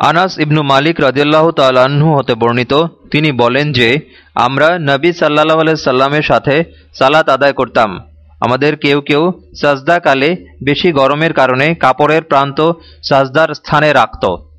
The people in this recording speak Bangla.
আনাস ইবনু মালিক রাজিয়াল্লাহ তাল্লাহ্ন হতে বর্ণিত, তিনি বলেন যে, আমরা নবী সাল্লাহ সাল্লামের সাথে সালাত আদায় করতাম। আমাদের কেউ কেউ সাজদাকালে বেশি গরমের কারণে কাপড়ের প্রান্ত সাজদার স্থানে রাখত।